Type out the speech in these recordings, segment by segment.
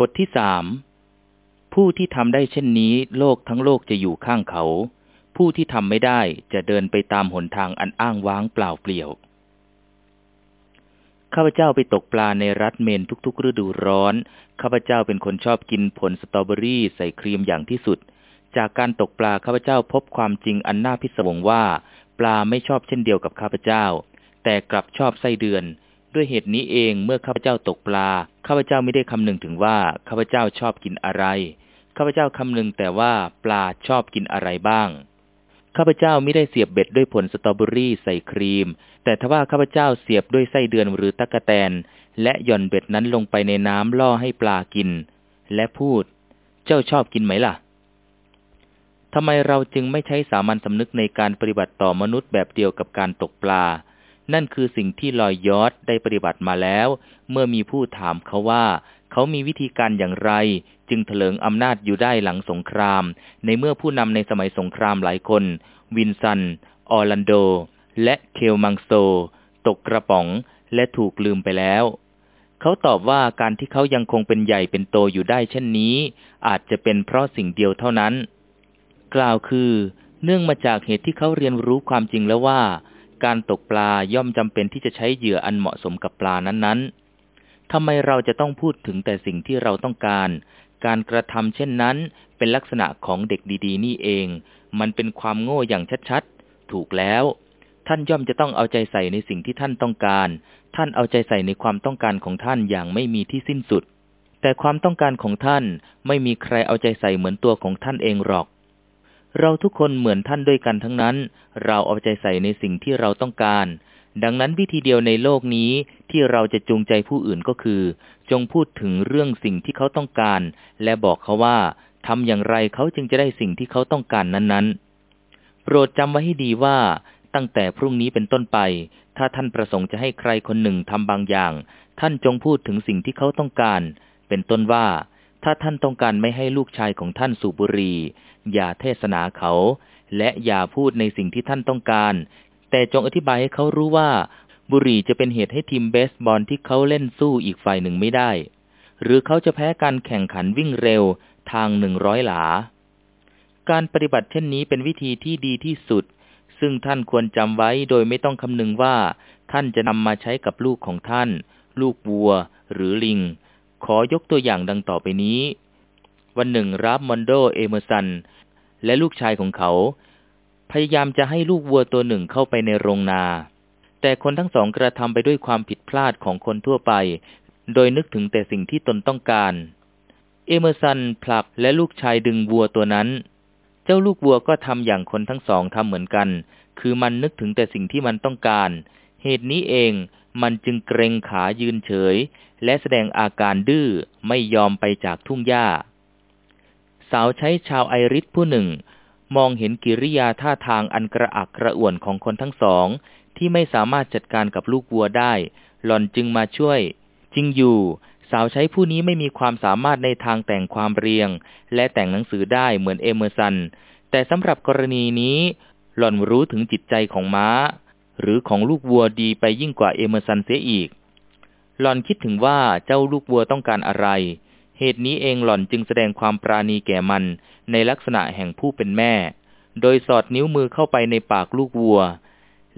บทที่สามผู้ที่ทำได้เช่นนี้ โลกทั้งโลกจะอยู่ข้างเขา ผู้ที่ทำไม่ได้จะเดินไปตามหนทางอันอ้างว้างเปล่าเปลี่ยว ข้าพเจ้าไปตกปลาในรัฐเมนทุกๆ ฤดูร้อน ข้าพเจ้าเป็นคนชอบกินผลสตรอเบอรี่ใส่ครีมอย่างที่สุด จากการตกปลาข้าพเจ้าพบความจริงอันน่าพิศวงว่า ปลาไม่ชอบเช่นเดียวกับข้าพเจ้า แต่กลับชอบไส้เดือน ด้วยเหตุนี้เองเมื่อข้าพเจ้าตกปลา ข้าพเจ้าไม่ได้คำนึงถึงว่าข้าพเจ้าชอบกินอะไร ข้าพเจ้าคำนึงแต่ว่าปลาชอบกินอะไรบ้าง ข้าพเจ้าไม่ได้เสียบเบ็ดด้วยผลสตรอเบอรี่ใส่ครีม แต่ทว่าข้าพเจ้าเสียบด้วยไส้เดือนหรือตะกะแตน และหย่อนเบ็ดนั้นลงไปในน้ำล่อให้ปลากิน และพูด เจ้าชอบกินไหมล่ะทำไมเราจึงไม่ใช้สามัญสำนึกในการปฏิบัติต่อมนุษย์แบบเดียวกับการตกปลา นั่นคือสิ่งที่ลอยยอดได้ปฏิบัติมาแล้ว เมื่อมีผู้ถามเขาว่า เขามีวิธีการอย่างไร จึงเถลิงอำนาจอยู่ได้หลังสงคราม ในเมื่อผู้นำในสมัยสงครามหลายคน วินซัน ออร์ลันโด และเคลมังโซ ตกกระป๋อง และถูกลืมไปแล้ว เขาตอบว่าการที่เขายังคงเป็นใหญ่เป็นโตอยู่ได้เช่นนี้ อาจจะเป็นเพราะสิ่งเดียวเท่านั้น กล่าวคือ เนื่องมาจากเหตุที่เขาเรียนรู้ความจริงแล้วว่า การตกปลาย่อมจำเป็นที่จะใช้เหยื่ออันเหมาะสมกับปลานั้นๆทำไมเราจะต้องพูดถึงแต่สิ่งที่เราต้องการ การกระทำเช่นนั้น เป็นลักษณะของเด็กดีๆ นี่เอง มันเป็นความโง่อย่างชัดๆ ถูกแล้ว ท่านย่อมจะต้องเอาใจใส่ในสิ่งที่ท่านต้องการ ท่านเอาใจใส่ในความต้องการของท่านอย่างไม่มีที่สิ้นสุด แต่ความต้องการของท่านไม่มีใครเอาใจใส่เหมือนตัวของท่านเองหรอก เราทุกคนเหมือนท่านด้วยกันทั้งนั้น เราเอาใจใส่ในสิ่งที่เราต้องการ ดังนั้นวิธีเดียวในโลกนี้ที่เราจะจูงใจผู้อื่นก็คือ จงพูดถึงเรื่องสิ่งที่เขาต้องการ และบอกเขาว่าทำอย่างไรเขาจึงจะได้สิ่งที่เขาต้องการนั้นๆ โปรดจำไว้ให้ดีว่าตั้งแต่พรุ่งนี้เป็นต้นไป ถ้าท่านประสงค์จะให้ใครคนหนึ่งทำบางอย่าง ท่านจงพูดถึงสิ่งที่เขาต้องการ เป็นต้นว่า ถ้าท่านต้องการไม่ให้ลูกชายของท่านสูบบุหรี่ อย่าเทศนาเขา และอย่าพูดในสิ่งที่ท่านต้องการ แต่จงอธิบายให้เขารู้ว่า บุหรี่จะเป็นเหตุให้ทีมเบสบอลที่เขาเล่นสู้อีกฝ่ายหนึ่งไม่ได้ หรือเขาจะแพ้การแข่งขันวิ่งเร็วทางหนึ่งร้อยหลา การปฏิบัติเช่นนี้เป็นวิธีที่ดีที่สุด ซึ่งท่านควรจำไว้โดยไม่ต้องคำนึงว่า ท่านจะนำมาใช้กับลูกของท่าน ลูกวัว หรือลิง ขอยกตัวอย่างดังต่อไปนี้ วันหนึ่งราล์ฟ วอลโดเอเมอร์สัน และลูกชายของเขา พยายามจะให้ลูกวัวตัวหนึ่งเข้าไปในโรงนา แต่คนทั้งสองกระทำไปด้วยความผิดพลาดของคนทั่วไป โดยนึกถึงแต่สิ่งที่ตนต้องการ เอเมอร์สันผลักและลูกชายดึงวัวตัวนั้น เจ้าลูกวัวก็ทำอย่างคนทั้งสองทำเหมือนกัน คือมันนึกถึงแต่สิ่งที่มันต้องการ เหตุนี้เอง มันจึงเกรงขายืนเฉย และแสดงอาการดื้อไม่ยอมไปจากทุ่งหญ้า สาวใช้ชาวไอริสผู้หนึ่ง มองเห็นกิริยาท่าทางอันกระอักกระอ่วนของคนทั้งสอง ที่ไม่สามารถจัดการกับลูกวัวได้ หล่อนจึงมาช่วย จริงอยู่ สาวใช้ผู้นี้ไม่มีความสามารถในทางแต่งความเรียง และแต่งหนังสือได้เหมือนเอเมอร์สัน แต่สำหรับกรณีนี้ หล่อนรู้ถึงจิตใจของม้า หรือของลูกวัวดีไปยิ่งกว่าเอเมอร์สันเสียอีก หล่อนคิดถึงว่าเจ้าลูกวัวต้องการอะไร เหตุนี้เองหล่อนจึงแสดงความปราณีแก่มันในลักษณะแห่งผู้เป็นแม่ โดยสอดนิ้วมือเข้าไปในปากลูกวัว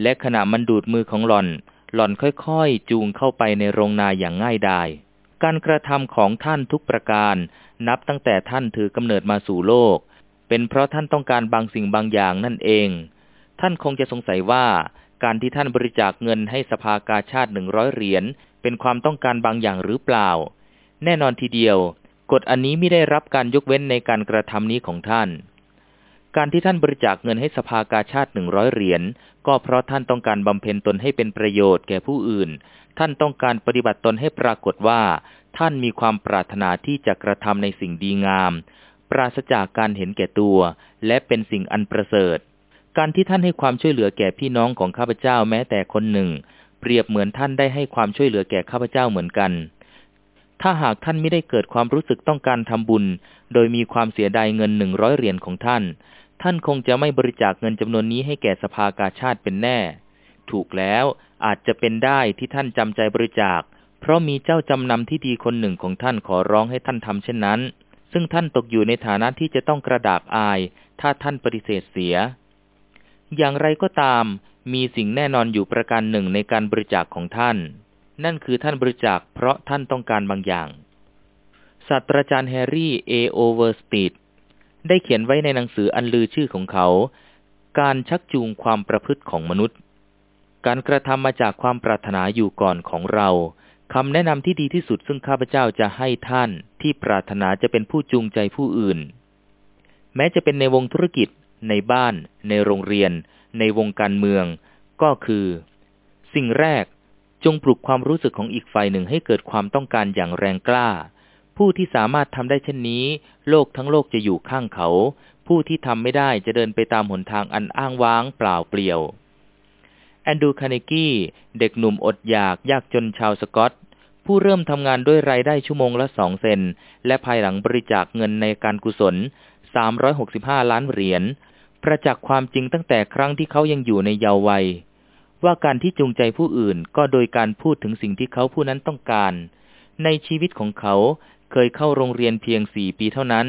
และขณะมันดูดมือของหล่อน หล่อนค่อยๆ จูงเข้าไปในโรงนาอย่างง่ายดาย การกระทำของท่านทุกประการ นับตั้งแต่ท่านถือกำเนิดมาสู่โลก เป็นเพราะท่านต้องการบางสิ่งบางอย่างนั่นเอง ท่านคงจะสงสัยว่า การที่ท่านบริจาคเงินให้สภากาชาติหนึ่งร้อยเหรียญเป็นความต้องการบางอย่างหรือเปล่า แน่นอนทีเดียว กฎอันนี้ไม่ได้รับการยกเว้นในการกระทำนี้ของท่าน การที่ท่านบริจาคเงินให้สภากาชาติหนึ่งร้อยเหรียญก็เพราะท่านต้องการบำเพ็ญตนให้เป็นประโยชน์แก่ผู้อื่น ท่านต้องการปฏิบัติตนให้ปรากฏว่า ท่านมีความปรารถนาที่จะกระทำในสิ่งดีงาม ปราศจากการเห็นแก่ตัว และเป็นสิ่งอันประเสริฐ การที่ท่านให้ความช่วยเหลือแก่พี่น้องของข้าพเจ้าแม้แต่คนหนึ่ง เปรียบเหมือนท่านได้ให้ความช่วยเหลือแก่ข้าพเจ้าเหมือนกัน ถ้าหากท่านไม่ได้เกิดความรู้สึกต้องการทำบุญ โดยมีความเสียดายเงินหนึ่งร้อยเหรียญของท่าน ท่านคงจะไม่บริจาคเงินจำนวนนี้ให้แก่สภากาชาติเป็นแน่ ถูกแล้วอาจจะเป็นได้ที่ท่านจำใจบริจาค เพราะมีเจ้าจำนำที่ดีคนหนึ่งของท่านขอร้องให้ท่านทำเช่นนั้น ซึ่งท่านตกอยู่ในฐานะที่จะต้องกระดากอาย ถ้าท่านปฏิเสธเสีย อย่างไรก็ตาม มีสิ่งแน่นอนอยู่ประการหนึ่งในการบริจาคของท่าน นั่นคือท่านบริจาคเพราะท่านต้องการบางอย่าง ศาสตราจารย์แฮร์รี่ เอโอเวอร์สตรีทได้เขียนไว้ในหนังสืออันลือชื่อของเขา การชักจูงความประพฤติของมนุษย์ การกระทำมาจากความปรารถนาอยู่ก่อนของเราคำแนะนำที่ดีที่สุดซึ่งข้าพเจ้าจะให้ท่านที่ปรารถนาจะเป็นผู้จูงใจผู้อื่น แม้จะเป็นในวงธุรกิจ ในบ้าน ในโรงเรียน ในวงการเมือง ก็คือ สิ่งแรกจงปลุกความรู้สึกของอีกฝ่ายหนึ่งให้เกิดความต้องการอย่างแรงกล้า ผู้ที่สามารถทำได้เช่นนี้ โลกทั้งโลกจะอยู่ข้างเขา ผู้ที่ทำไม่ได้จะเดินไปตามหนทางอันอ้างว้างเปล่าเปลี่ยวแอนดูคาเนกี้เด็กหนุ่มอดอยากยากจนชาวสกอต ผู้เริ่มทำงานด้วยรายได้ชั่วโมงละสองเซน และภายหลังบริจาคเงินในการกุศล 365 ล้านเหรียญ ประจักษ์ความจริงตั้งแต่ครั้งที่เขายังอยู่ในเยาว์วัย ว่าการที่จูงใจผู้อื่นก็โดยการพูดถึงสิ่งที่เขาผู้นั้นต้องการ ในชีวิตของเขาเคยเข้าโรงเรียนเพียงสี่ปีเท่านั้น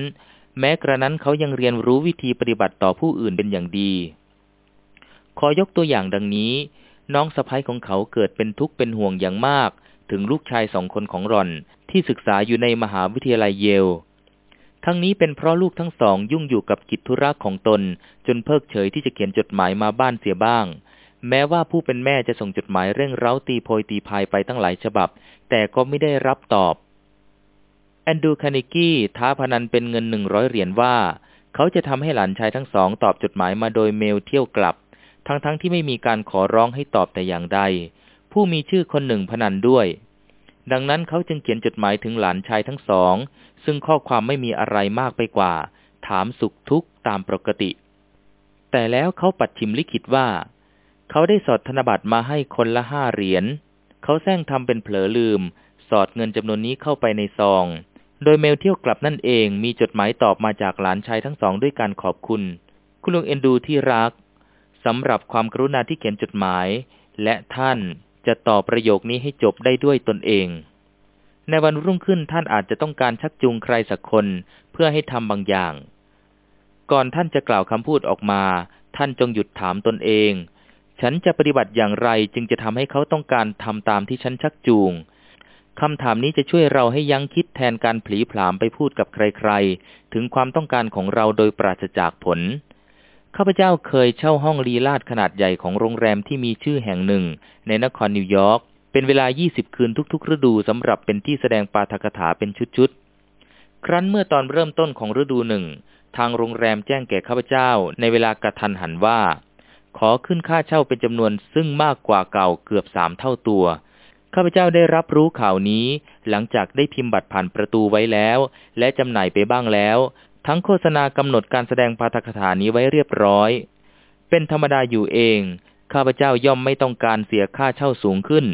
แม้กระนั้นเขายังเรียนรู้วิธีปฏิบัติต่อผู้อื่นเป็นอย่างดี ขอยกตัวอย่างดังนี้ น้องสะพ้ยของเขาเกิดเป็นทุกข์เป็นห่วงอย่างมาก ถึงลูกชายสองคนของรอนที่ศึกษาอยู่ในมหาวิทยาลัยเยล ทั้งนี้เป็นเพราะลูกทั้งสองยุ่งอยู่กับกิจธุระของตน จนเพิกเฉยที่จะเขียนจดหมายมาบ้านเสียบ้าง แม้ว่าผู้เป็นแม่จะส่งจดหมายเร่งเร้าตีโพยตีพายไปตั้งหลายฉบับ แต่ก็ไม่ได้รับตอบ แอนดูคานิกี้ท้าพนันเป็นเงินหนึ่งร้อยเหรียญว่า เขาจะทำให้หลานชายทั้งสองตอบจดหมายมาโดยเมลเที่ยวกลับ ทั้งๆทที่ไม่มีการขอร้องให้ตอบแต่อย่างใด ผู้มีชื่อคนหนึ่งพนันด้วย ดังนั้นเขาจึงเขียนจดหมายถึงหลานชายทั้งสอง ซึ่งข้อความไม่มีอะไรมากไปกว่า ถามสุขทุกข์ตามปกติ แต่แล้วเขาปัดชิมลิขิตว่า เขาได้สอดธนบัตรมาให้คนละห้าเหรียญเขาแซงทำเป็นเผลอลืม สอดเงินจำนวนนี้เข้าไปในซอง โดยเมลเที่ยวกลับนั่นเองมีจดหมายตอบมาจากหลานชายทั้งสองด้วยการขอบคุณ คุณลุงเอ็นดูที่รักสำหรับความกรุณาที่เขียนจดหมาย และท่าน จะตอบประโยคนี้ให้จบได้ด้วยตนเอง ในวันรุ่งขึ้นท่านอาจจะต้องการชักจูงใครสักคนเพื่อให้ทำบางอย่าง ก่อนท่านจะกล่าวคำพูดออกมา ท่านจงหยุดถามตนเอง ฉันจะปฏิบัติอย่างไรจึงจะทำให้เขาต้องการทำตามที่ฉันชักจูงคำถามนี้จะช่วยเราให้ยั้งคิดแทนการผลีผลามไปพูดกับใครๆ ถึงความต้องการของเราโดยปราศจากผล ข้าพเจ้าเคยเช่าห้องลีลาดขนาดใหญ่ของโรงแรมที่มีชื่อแห่งหนึ่ง ในนครนิวยอร์ก เป็นเวลา 20 คืนทุกๆ ฤดูสำหรับเป็นที่แสดงปาฐกถาเป็นชุดๆ ครั้นเมื่อตอนเริ่มต้นของฤดูหนึ่ง ทางโรงแรมแจ้งแก่ข้าพเจ้าในเวลากระทันหันว่า ขอขึ้นค่าเช่าเป็นจำนวนซึ่งมากกว่าเก่าเกือบสามเท่าตัว ข้าพเจ้าได้รับรู้ข่าวนี้ หลังจากได้พิมพ์บัตรผ่านประตูไว้แล้ว และจำหน่ายไปบ้างแล้ว ทั้งโฆษณากำหนดการแสดงปาฐกถานี้ไว้เรียบร้อย เป็นธรรมดาอยู่เอง ข้าพเจ้าย่อมไม่ต้องการเสียค่าเช่าสูงขึ้น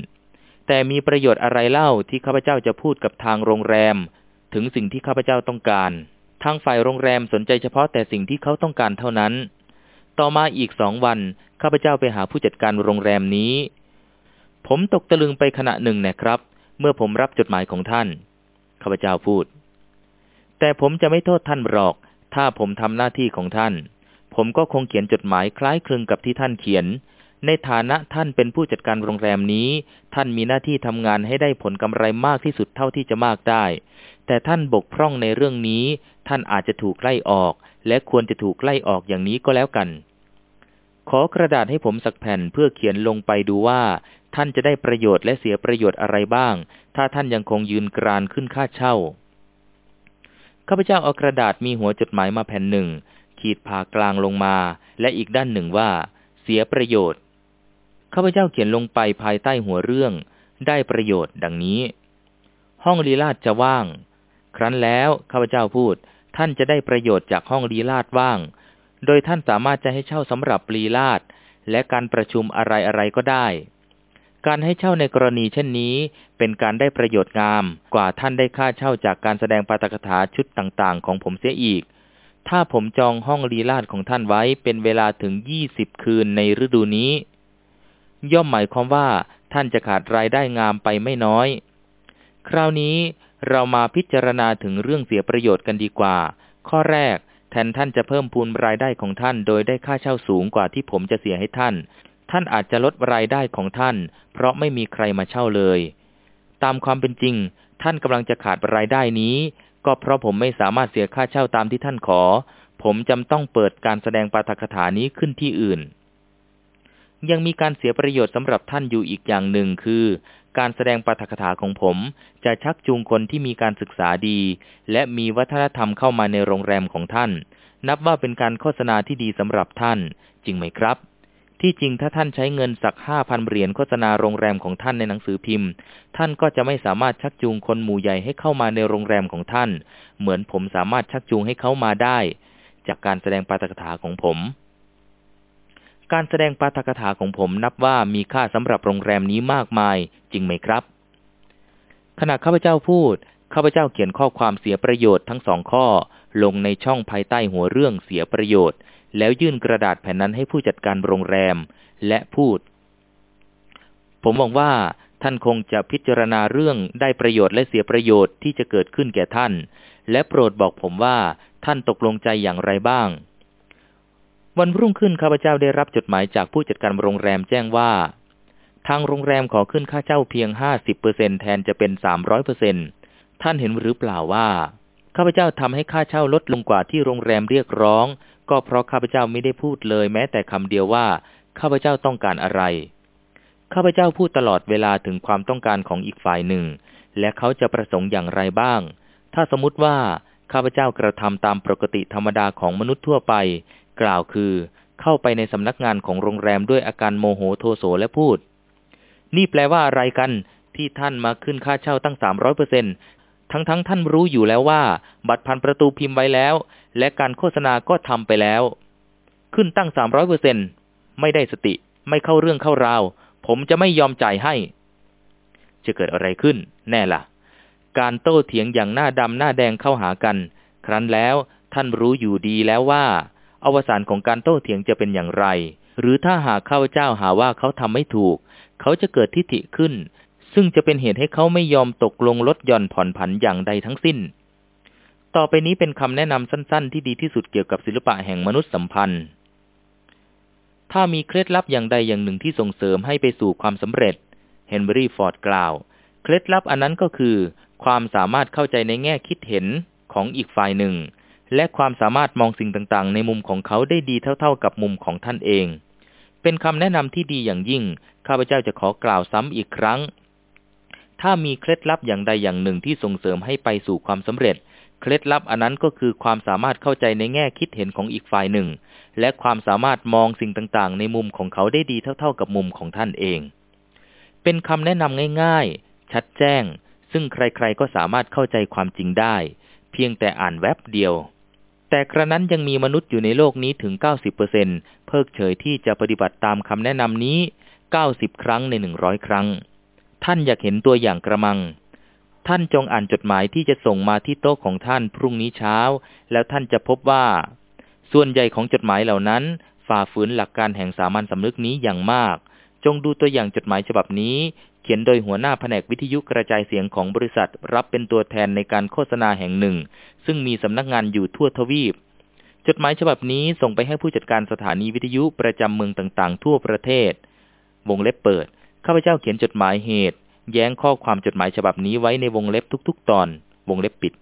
แต่มีประโยชน์อะไรเล่าที่ข้าพเจ้าจะพูดกับทางโรงแรม ถึงสิ่งที่ข้าพเจ้าต้องการ ทางฝ่ายโรงแรมสนใจเฉพาะแต่สิ่งที่เขาต้องการเท่านั้น ต่อมาอีกสองวัน ข้าพเจ้าไปหาผู้จัดการโรงแรมนี้ ผมตกตะลึงไปขณะหนึ่งนะครับ เมื่อผมรับจดหมายของท่าน ข้าพเจ้าพูด แต่ผมจะไม่โทษท่านหรอก ถ้าผมทำหน้าที่ของท่าน ผมก็คงเขียนจดหมายคล้ายคลึงกับที่ท่านเขียน ในฐานะท่านเป็นผู้จัดการโรงแรมนี้ ท่านมีหน้าที่ทำงานให้ได้ผลกำไรมากที่สุดเท่าที่จะมากได้ แต่ท่านบกพร่องในเรื่องนี้ ท่านอาจจะถูกไล่ออก และควรจะถูกไล่ออกอย่างนี้ก็แล้วกัน ขอกระดาษให้ผมสักแผ่นเพื่อเขียนลงไปดูว่า ท่านจะได้ประโยชน์และเสียประโยชน์อะไรบ้าง ถ้าท่านยังคงยืนกรานขึ้นค่าเช่า ข้าพเจ้าเอากระดาษมีหัวจดหมายมาแผ่นหนึ่ง ขีดผ่ากลางลงมา และอีกด้านหนึ่งว่า เสียประโยชน์ ข้าพเจ้าเขียนลงไปภายใต้หัวเรื่อง ได้ประโยชน์ดังนี้ ห้องลีลาดจะว่าง ครั้นแล้วข้าพเจ้าพูด ท่านจะได้ประโยชน์จากห้องลีลาดว่าง โดยท่านสามารถจะให้เช่าสำหรับลีลาดและการประชุมอะไรๆก็ได้ การให้เช่าในกรณีเช่นนี้ เป็นการได้ประโยชน์งาม กว่าท่านได้ค่าเช่าจากการแสดงปาตกถาชุดต่างๆ ของผมเสียอีก ถ้าผมจองห้องลีลาดของท่านไว้เป็นเวลาถึงยี่สิบคืนในฤดูนี้ ย่อมหมายความว่าท่านจะขาดรายได้งามไปไม่น้อย คราวนี้เรามาพิจารณาถึงเรื่องเสียประโยชน์กันดีกว่า ข้อแรกแทนท่านจะเพิ่มพูนรายได้ของท่านโดยได้ค่าเช่าสูงกว่าที่ผมจะเสียให้ท่าน ท่านอาจจะลดรายได้ของท่าน เพราะไม่มีใครมาเช่าเลย ตามความเป็นจริง ท่านกำลังจะขาดรายได้นี้ ก็เพราะผมไม่สามารถเสียค่าเช่าตามที่ท่านขอ ผมจำต้องเปิดการแสดงปาฐกถานี้ขึ้นที่อื่น ยังมีการเสียประโยชน์สำหรับท่านอยู่อีกอย่างหนึ่งคือ การแสดงปาฐกถาของผมจะชักจูงคนที่มีการศึกษาดี และมีวัฒนธรรมเข้ามาในโรงแรมของท่าน นับว่าเป็นการโฆษณาที่ดีสำหรับท่าน จริงไหมครับ ที่จริงถ้าท่านใช้เงินสักห้าพันเหรียญโฆษณาโรงแรมของท่านในหนังสือพิมพ์ ท่านก็จะไม่สามารถชักจูงคนหมู่ใหญ่ให้เข้ามาในโรงแรมของท่าน เหมือนผมสามารถชักจูงให้เขามาได้ จากการแสดงปาฐกถาของผม การแสดงปาฐกถาของผมนับว่ามีค่าสำหรับโรงแรมนี้มากมาย จริงไหมครับ ขณะข้าพเจ้าพูดข้าพเจ้าเขียนข้อความเสียประโยชน์ทั้งสองข้อ ลงในช่องภายใต้หัวเรื่องเสียประโยชน์ แล้วยื่นกระดาษแผ่นนั้นให้ผู้จัดการโรงแรมและพูด ผมหวังว่าท่านคงจะพิจารณาเรื่องได้ประโยชน์และเสียประโยชน์ที่จะเกิดขึ้นแก่ท่าน และโปรดบอกผมว่าท่านตกลงใจอย่างไรบ้าง วันรุ่งขึ้นข้าพเจ้าได้รับจดหมายจากผู้จัดการโรงแรมแจ้งว่า ทางโรงแรมขอขึ้นค่าเช่าเพียงห้าสิบเปอร์เซ็นแทนจะเป็นสามร้อยเปอร์เซ็นท่านเห็นหรือเปล่าว่าข้าพเจ้าทำให้ค่าเช่าลดลงกว่าที่โรงแรมเรียกร้อง ก็เพราะข้าพเจ้าไม่ได้พูดเลยแม้แต่คำเดียวว่าข้าพเจ้าต้องการอะไร ข้าพเจ้าพูดตลอดเวลาถึงความต้องการของอีกฝ่ายหนึ่ง และเขาจะประสงค์อย่างไรบ้าง ถ้าสมมติว่าข้าพเจ้ากระทำตามปกติธรรมดาของมนุษย์ทั่วไป กล่าวคือ เข้าไปในสำนักงานของโรงแรมด้วยอาการโมโหโทโสและพูด นี่แปลว่าอะไรกันที่ท่านมาขึ้นค่าเช่าตั้งสามร้อยเปอร์เซ็น ทั้งๆทท่านรู้อยู่แล้วว่า บัตรพันประตูพิมพ์ไว้แล้ว และการโฆษณาก็ทำไปแล้ว ขึ้นตั้งสามร้อยเปอร์เซ็นไม่ได้สติ ไม่เข้าเรื่องเข้าราว ผมจะไม่ยอมจ่ายให้ จะเกิดอะไรขึ้น แน่ละ่ะ การโต้เถียงอย่างหน้าดำหน้าแดงเข้าหากัน ครั้นแล้วท่านรู้อยู่ดีแล้วว่า อวสานของการโต้เถียงจะเป็นอย่างไร หรือถ้าหากข้าเจ้าหาว่าเขาทำไม่ถูก เขาจะเกิดทิฏฐิขึ้น ซึ่งจะเป็นเหตุให้เขาไม่ยอมตกลงลดหย่อนผ่อนผันอย่างใดทั้งสิ้น ต่อไปนี้เป็นคำแนะนำสั้นๆ ที่ดีที่สุดเกี่ยวกับศิลปะแห่งมนุษยสัมพันธ์ ถ้ามีเคล็ดลับอย่างใดอย่างหนึ่งที่ส่งเสริมให้ไปสู่ความสำเร็จ เฮนรี่ฟอร์ดกล่าว เคล็ดลับอันนั้นก็คือ ความสามารถเข้าใจในแง่คิดเห็นของอีกฝ่ายหนึ่ง และความสามารถมองสิ่งต่างๆ ในมุมของเขาได้ดีเท่าๆกับมุมของท่านเองเป็นคำแนะนำที่ดีอย่างยิ่ง ข้าพเจ้าจะขอกล่าวซ้ำอีกครั้ง ถ้ามีเคล็ดลับอย่างใดอย่างหนึ่งที่ส่งเสริมให้ไปสู่ความสำเร็จ เคล็ดลับอันนั้นก็คือความสามารถเข้าใจในแง่คิดเห็นของอีกฝ่ายหนึ่ง และความสามารถมองสิ่งต่างๆ ในมุมของเขาได้ดีเท่า ๆ กับมุมของท่านเอง เป็นคำแนะนำง่ายๆ ชัดแจ้ง ซึ่งใครๆก็สามารถเข้าใจความจริงได้ เพียงแต่อ่านแวบเดียว แต่กระนั้นยังมีมนุษย์อยู่ในโลกนี้ถึง 90%เพิกเฉยที่จะปฏิบัติตามคำแนะนำนี้ 90 ครั้งใน 100 ครั้ง ท่านอยากเห็นตัวอย่างกระมัง ท่านจงอ่านจดหมายที่จะส่งมาที่โต๊ะของท่านพรุ่งนี้เช้า แล้วท่านจะพบว่า ส่วนใหญ่ของจดหมายเหล่านั้น ฝ่าฝืนหลักการแห่งสามัญสำนึกนี้อย่างมาก จงดูตัวอย่างจดหมายฉบับนี้ เขียนโดยหัวหน้าแผนกวิทยุกระจายเสียงของบริษัทรับเป็นตัวแทนในการโฆษณาแห่งหนึ่ง ซึ่งมีสำนักงานอยู่ทั่วทวีปจดหมายฉบับนี้ส่งไปให้ผู้จัดการสถานีวิทยุประจำเมืองต่างๆ ทั่วประเทศ วงเล็บเปิด ข้าพเจ้าเขียนจดหมายเหตุ แย้งข้อความจดหมายฉบับนี้ไว้ในวงเล็บทุก ๆ ตอน วงเล็บปิด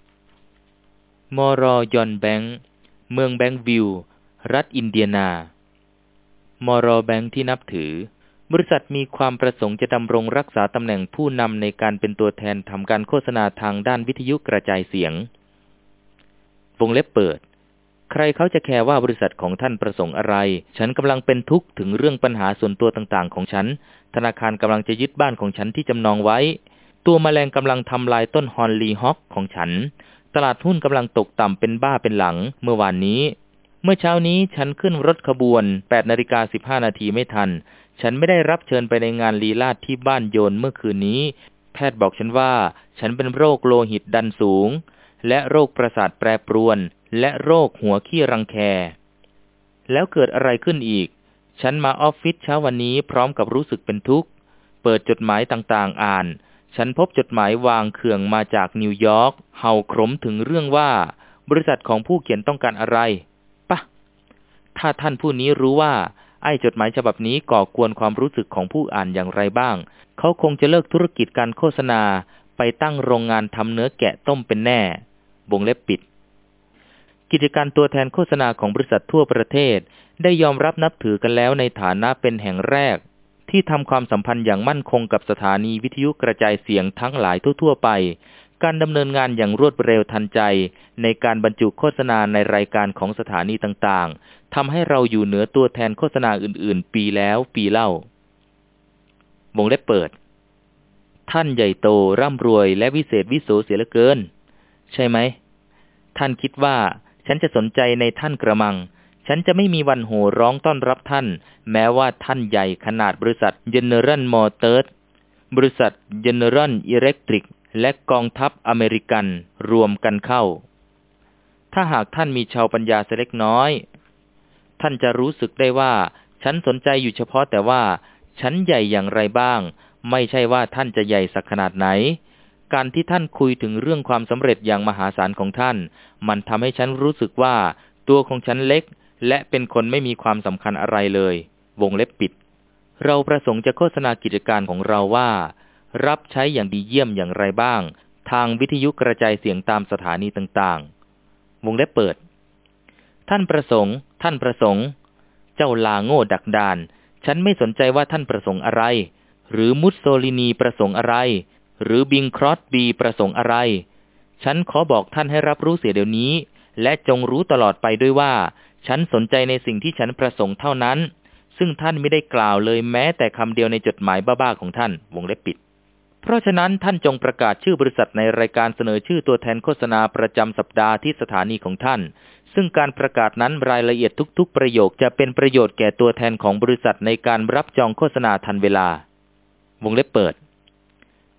มอรอยอนแบงค์เมืองแบงค์วิว รัฐอินเดียนา มอรอแบงค์ที่นับถือ บริษัทมีความประสงค์จะดำรงรักษาตำแหน่งผู้นำในการเป็นตัวแทนทำการโฆษณาทางด้านวิทยุกระจายเสียง วงเล็บเปิด ใครเขาจะแคร์ว่าบริษัทของท่านประสงค์อะไร ฉันกำลังเป็นทุกข์ถึงเรื่องปัญหาส่วนตัวต่างๆ ของฉัน ธนาคารกำลังจะยึดบ้านของฉันที่จำนองไว้ ตัวมแมลงกำลังทำลายต้นฮอนลีฮอกของฉัน ตลาดหุ้นกำลังตกต่ำเป็นบ้าเป็นหลังเมื่อวานนี้ เมื่อเช้านี้ฉันขึ้นรถขบวน8นาฬิกา15นาทีไม่ทัน ฉันไม่ได้รับเชิญไปในงานลีลาดที่บ้านโยนเมื่อคืนนี้ แพทย์บอกฉันว่า ฉันเป็นโรคโลหิตดันสูงและโรคประสาทแปรปรวน และโรคหัวขี้รังแค แล้วเกิดอะไรขึ้นอีก ฉันมาออฟฟิศเช้าวันนี้พร้อมกับรู้สึกเป็นทุกข์ เปิดจดหมายต่างๆ อ่าน ฉันพบจดหมายวางเขื่องมาจากนิวยอร์ก เห่าครมถึงเรื่องว่า บริษัทของผู้เขียนต้องการอะไรปะ ถ้าท่านผู้นี้รู้ว่า ไอ้จดหมายฉบับนี้ก่อกวนความรู้สึกของผู้อ่านอย่างไรบ้าง เขาคงจะเลิกธุรกิจการโฆษณาไปตั้งโรงงานทำเนื้อแกะต้มเป็นแน่วงเล็บปิด กิจการตัวแทนโฆษณาของบริษัททั่วประเทศ ได้ยอมรับนับถือกันแล้วในฐานะเป็นแห่งแรก ที่ทำความสัมพันธ์อย่างมั่นคงกับสถานีวิทยุกระจายเสียงทั้งหลายทั่ว ๆ ไป การดำเนินงานอย่างรวดเร็วทันใจ ในการบรรจุโฆษณาในรายการของสถานีต่างๆทำให้เราอยู่เหนือตัวแทนโฆษณาอื่น ๆ ปีแล้วปีเล่าวงเล็บเปิด ท่านใหญ่โตร่ำรวยและวิเศษวิโสเสียเหลือเกิน ใช่ไหม ท่านคิดว่า ฉันจะสนใจในท่านกระมัง ฉันจะไม่มีวันโห่ร้องต้อนรับท่าน แม้ว่าท่านใหญ่ขนาดบริษัท General Motors บริษัท General Electric และกองทัพอเมริกันรวมกันเข้า ถ้าหากท่านมีชาวปัญญาเล็กน้อย ท่านจะรู้สึกได้ว่า ฉันสนใจอยู่เฉพาะแต่ว่า ฉันใหญ่อย่างไรบ้าง ไม่ใช่ว่าท่านจะใหญ่สักขนาดไหน การที่ท่านคุยถึงเรื่องความสำเร็จอย่างมหาศาลของท่าน มันทำให้ฉันรู้สึกว่า ตัวของฉันเล็ก และเป็นคนไม่มีความสำคัญอะไรเลย วงเล็บปิด เราประสงค์จะโฆษณากิจการของเราว่า รับใช้อย่างดีเยี่ยมอย่างไรบ้าง ทางวิทยุกระจายเสียงตามสถานีต่างๆ วงเล็บเปิด ท่านประสงค์ ท่านประสงค์ เจ้าลาโง่ดักดาน ฉันไม่สนใจว่าท่านประสงค์อะไร หรือมุสโซลินีประสงค์อะไร หรือบิงครอสบีประสงค์อะไร ฉันขอบอกท่านให้รับรู้เสียเดี๋ยวนี้ และจงรู้ตลอดไปด้วยว่า ฉันสนใจในสิ่งที่ฉันประสงค์เท่านั้น ซึ่งท่านไม่ได้กล่าวเลยแม้แต่คำเดียวในจดหมายบ้าๆของท่าน วงเล็บปิด เพราะฉะนั้นท่านจงประกาศชื่อบริษัทในรายการเสนอชื่อตัวแทนโฆษณาประจำสัปดาห์ที่สถานีของท่าน ซึ่งการประกาศนั้นรายละเอียดทุก ๆ ประโยคจะเป็นประโยชน์แก่ตัวแทนของบริษัทในการรับจองโฆษณาทันเวลา วงเล็บเปิด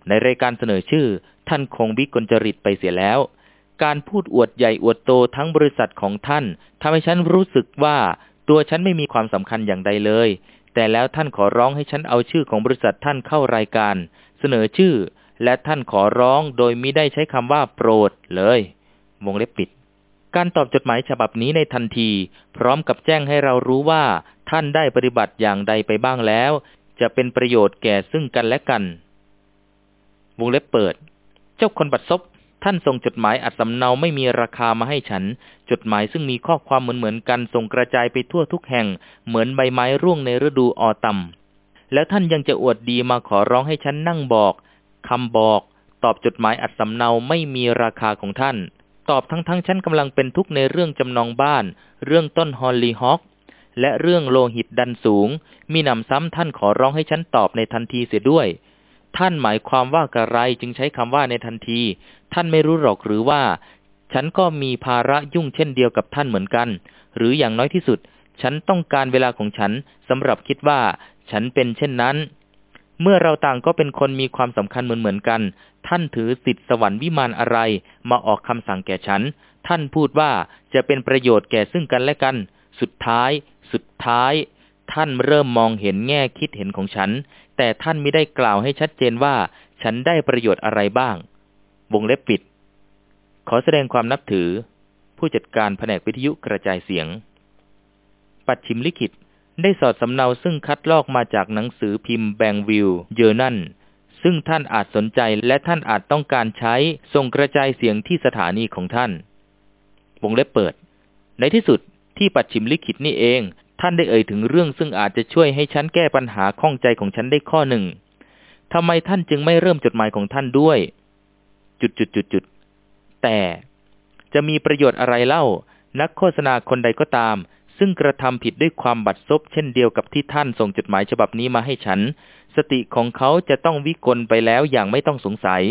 ในรายการเสนอชื่อ ท่านคงวิกลจริตไปเสียแล้ว การพูดอวดใหญ่อวดโตทั้งบริษัทของท่านทำให้ฉันรู้สึกว่าตัวฉันไม่มีความสำคัญอย่างใดเลย แต่แล้วท่านขอร้องให้ฉันเอาชื่อของบริษัทท่านเข้ารายการ เสนอชื่อ และท่านขอร้องโดยมิได้ใช้คำว่าโปรดเลย วงเล็บปิด การตอบจดหมายฉบับนี้ในทันที พร้อมกับแจ้งให้เรารู้ว่า ท่านได้ปฏิบัติอย่างใดไปบ้างแล้ว จะเป็นประโยชน์แก่ซึ่งกันและกัน วงเล็บเปิด เจ้าคนบัดซบท่านส่งจดหมายอัดสำเนาไม่มีราคามาให้ฉัน จดหมายซึ่งมีข้อความเหมือนๆกันส่งกระจายไปทั่วทุกแห่ง เหมือนใบไม้ร่วงในฤดูออตัมแล้วท่านยังจะอวดดีมาขอร้องให้ฉันนั่งบอกคำบอก ตอบจดหมายอัดสำเนาไม่มีราคาของท่าน ตอบทั้งทั้งฉันกำลังเป็นทุกข์ในเรื่องจำนองบ้าน เรื่องต้นฮอลลีฮอกและเรื่องโลหิตดันสูง มีนำซ้ำท่านขอร้องให้ฉันตอบในทันทีเสียด้วย ท่านหมายความว่ากระไรจึงใช้คำว่าในทันที ท่านไม่รู้หรอกหรือว่า ฉันก็มีภาระยุ่งเช่นเดียวกับท่านเหมือนกัน หรืออย่างน้อยที่สุด ฉันต้องการเวลาของฉันสำหรับคิดว่า ฉันเป็นเช่นนั้น เมื่อเราต่างก็เป็นคนมีความสำคัญเหมือนเหมือนกัน ท่านถือสิทธิสวรรค์วิมานอะไร มาออกคำสั่งแก่ฉัน ท่านพูดว่าจะเป็นประโยชน์แก่ซึ่งกันและกัน สุดท้าย สุดท้าย ท่านเริ่มมองเห็นแง่คิดเห็นของฉัน แต่ท่านไม่ได้กล่าวให้ชัดเจนว่า ฉันได้ประโยชน์อะไรบ้าง วงเล็บปิด ขอแสดงความนับถือ ผู้จัดการแผนกวิทยุกระจายเสียง ปัดชิมลิขิตได้สอดสำเนาซึ่งคัดลอกมาจากหนังสือพิมพ์แบงวิวเยอร์นันซึ่งท่านอาจสนใจและท่านอาจต้องการใช้ส่งกระจายเสียงที่สถานีของท่าน วงเล็บเปิด ในที่สุดที่ปัดชิมลิขิตนี่เอง ท่านได้เอ่ยถึงเรื่องซึ่งอาจจะช่วยให้ฉันแก้ปัญหาข้องใจของฉันได้ข้อหนึ่งทำไมท่านจึงไม่เริ่มจดหมายของท่านด้วย จุดจุดจุดจุดแต่จะมีประโยชน์อะไรเล่า นักโฆษณาคนใดก็ตาม ซึ่งกระทำผิดด้วยความบัดซบเช่นเดียวกับที่ท่านส่งจดหมายฉบับนี้มาให้ฉัน สติของเขาจะต้องวิกลไปแล้วอย่างไม่ต้องสงสัย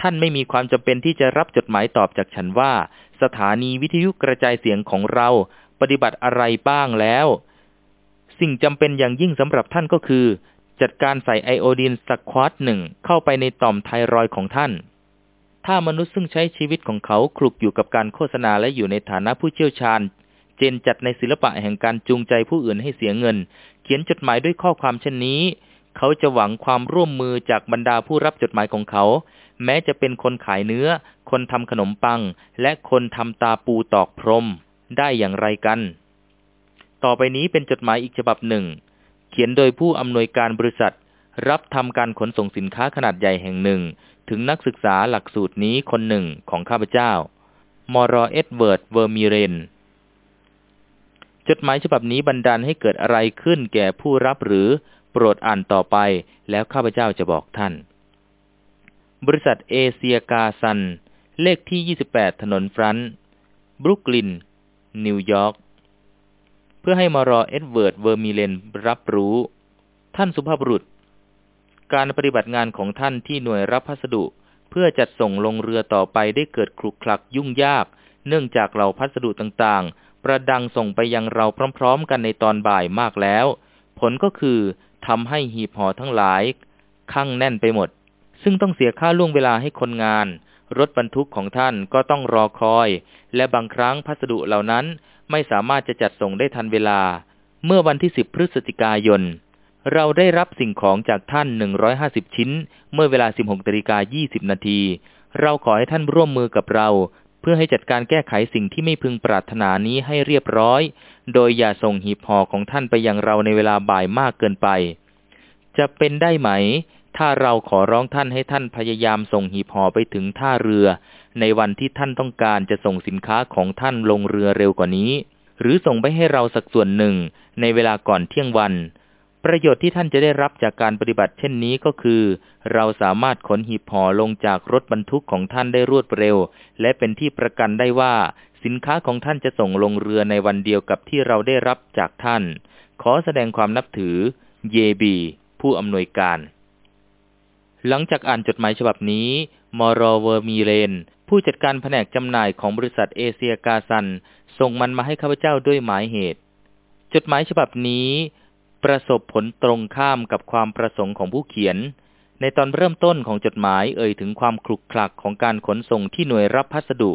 ท่านไม่มีความจำเป็นที่จะรับจดหมายตอบจากฉันว่า สถานีวิทยุกระจายเสียงของเรา ปฏิบัติอะไรบ้างแล้ว สิ่งจำเป็นอย่างยิ่งสำหรับท่านก็คือ จัดการใส่ไอโอดีนสักควอตหนึ่งเข้าไปในต่อมไทรอยของท่าน ถ้ามนุษย์ซึ่งใช้ชีวิตของเขาคลุกอยู่กับการโฆษณาและอยู่ในฐานะผู้เชี่ยวชาญ เจนจัดในศิลปะแห่งการจูงใจผู้อื่นให้เสียเงิน เขียนจดหมายด้วยข้อความเช่นนี้ เขาจะหวังความร่วมมือจากบรรดาผู้รับจดหมายของเขา แม้จะเป็นคนขายเนื้อ คนทำขนมปัง และคนทำตาปูตอกพรม ได้อย่างไรกัน ต่อไปนี้เป็นจดหมายอีกฉบับหนึ่ง เขียนโดยผู้อำนวยการบริษัท รับทำการขนส่งสินค้าขนาดใหญ่แห่งหนึ่ง ถึงนักศึกษาหลักสูตรนี้คนหนึ่งของข้าพเจ้า มร.เอ็ดเวิร์ด เวอร์มิเลน จดหมายฉบับนี้บันดาลให้เกิดอะไรขึ้นแก่ผู้รับหรือโปรดอ่านต่อไปแล้วข้าพเจ้าจะบอกท่าน บริษัทเอเซเรกาซัน เลขที่ 28 ถนนฟรอนต์บรุกลิน นิวยอร์ก เพื่อให้มารอเอ็ดเวิร์ดเวอร์มิเลนรับรู้ ท่านสุภาพบุรุษ การปฏิบัติงานของท่านที่หน่วยรับพัสดุ เพื่อจัดส่งลงเรือต่อไปได้เกิดขลุกขลักยุ่งยาก เนื่องจากเหล่าพัสดุต่างๆ ประดังส่งไปยังเราพร้อม ๆ กันในตอนบ่ายมากแล้ว ผลก็คือทำให้หีบห่อทั้งหลายคั่งแน่นไปหมด ซึ่งต้องเสียค่าล่วงเวลาให้คนงาน รถบรรทุกของท่านก็ต้องรอคอย และบางครั้งพัสดุเหล่านั้น ไม่สามารถจะจัดส่งได้ทันเวลา เมื่อวันที่ 10 พฤศจิกายน เราได้รับสิ่งของจากท่าน 150 ชิ้น เมื่อเวลา 16นาฬิกา20 นาที เราขอให้ท่านร่วมมือกับเรา เพื่อให้จัดการแก้ไขสิ่งที่ไม่พึงปรารถนานี้ให้เรียบร้อย โดยอย่าส่งหีบห่อของท่านไปยังเราในเวลาบ่ายมากเกินไป จะเป็นได้ไหม ถ้าเราขอร้องท่านให้ท่านพยายามส่งหีบห่อไปถึงท่าเรือ ในวันที่ท่านต้องการจะส่งสินค้าของท่านลงเรือเร็วกว่านี้ หรือส่งไปให้เราสักส่วนหนึ่งในเวลาก่อนเที่ยงวัน ประโยชน์ที่ท่านจะได้รับจากการปฏิบัติเช่นนี้ก็คือ เราสามารถขนหีบห่อลงจากรถบรรทุกของท่านได้รวดเร็ว และเป็นที่ประกันได้ว่า สินค้าของท่านจะส่งลงเรือในวันเดียวกับที่เราได้รับจากท่าน ขอแสดงความนับถือ เยบี ผู้อำนวยการ หลังจากอ่านจดหมายฉบับนี้มร.เวอร์มิเลน ผู้จัดการแผนกจำหน่ายของบริษัทเอเซเรกาซัน ส่งมันมาให้ข้าพเจ้าด้วยหมายเหตุ จดหมายฉบับนี้ ประสบผลตรงข้ามกับความประสงค์ของผู้เขียน ในตอนเริ่มต้นของจดหมายเอ่ยถึงความขลุกขลักของการขนส่งที่หน่วยรับพัสดุ